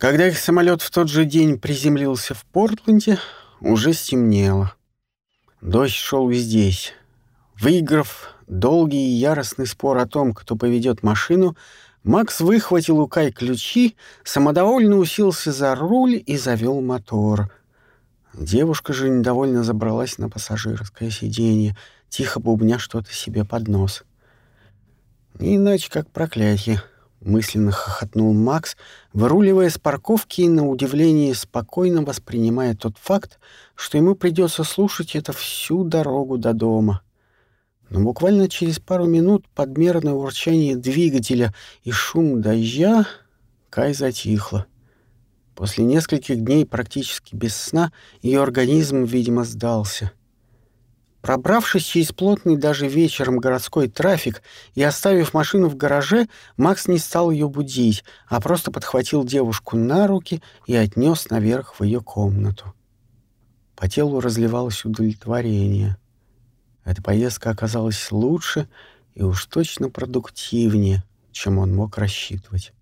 Когда их самолет в тот же день приземлился в Портленде, уже стемнело. Дождь шел и здесь. Выиграв долгий и яростный спор о том, кто поведет машину, Макс выхватил у Кай ключи, самодовольно уселся за руль и завел мотор. Девушка же недовольно забралась на пассажирское сиденье, тихо бубня что-то себе под нос. Не иначе, как проклятие. Мысленно хохотнул Макс, выруливая с парковки и на удивление спокойно воспринимая тот факт, что ему придется слушать это всю дорогу до дома. Но буквально через пару минут подмерное урчание двигателя и шум дождя Кай затихла. После нескольких дней практически без сна ее организм, видимо, сдался — Пробравшись через плотный даже вечером городской трафик и оставив машину в гараже, Макс не стал ее будить, а просто подхватил девушку на руки и отнес наверх в ее комнату. По телу разливалось удовлетворение. Эта поездка оказалась лучше и уж точно продуктивнее, чем он мог рассчитывать.